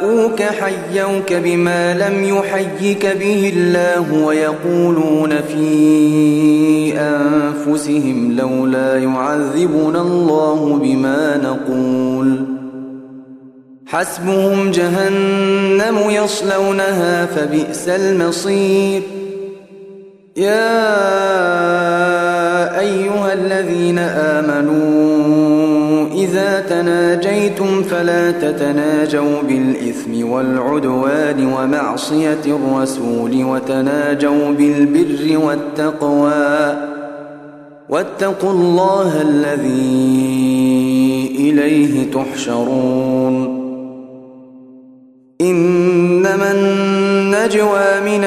جاءوك حيوك بما لم يحيك به الله ويقولون في أنفسهم لولا يعذبنا الله بما نقول. حسبهم جهنم يصلونها فبئس المصير. يا أيها الذين آمنوا إذا تناجيتم فلا تتناجوا بالإثم والعدوان ومعصية الرسول وتناجوا بالبر والتقوى. واتقوا الله الذي إليه تحشرون. إنما النجوى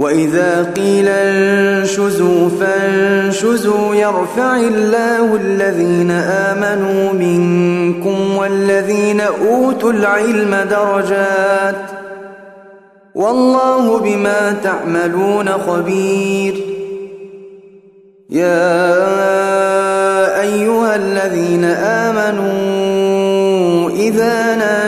وإذا قيل انشزوا فانشزوا يرفع الله الذين آمنوا منكم والذين أوتوا العلم درجات والله بما تعملون خبير يا أيها الذين آمنوا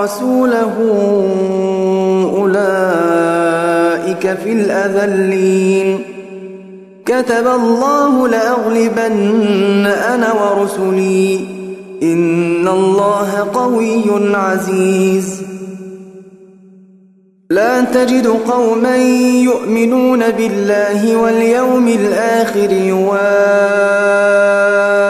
ورسوله أولئك في الأذلين. كتب الله لأغلبن أنا ورسلي. إن الله قوي عزيز. لا تجد قوما يؤمنون بالله واليوم الآخر